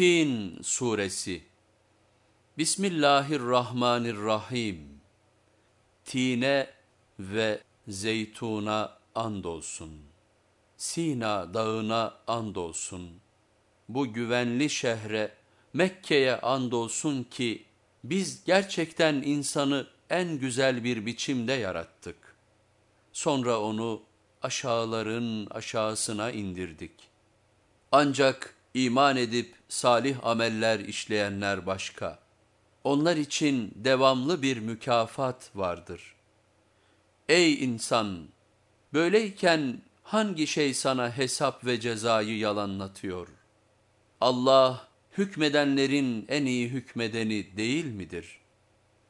Tin Suresi Bismillahirrahmanirrahim Tine ve zeytuna andolsun. Sina dağına andolsun. Bu güvenli şehre Mekke'ye andolsun ki biz gerçekten insanı en güzel bir biçimde yarattık. Sonra onu aşağıların aşağısına indirdik. Ancak iman edip salih ameller işleyenler başka. Onlar için devamlı bir mükafat vardır. Ey insan! Böyleyken hangi şey sana hesap ve cezayı yalanlatıyor? Allah hükmedenlerin en iyi hükmedeni değil midir?''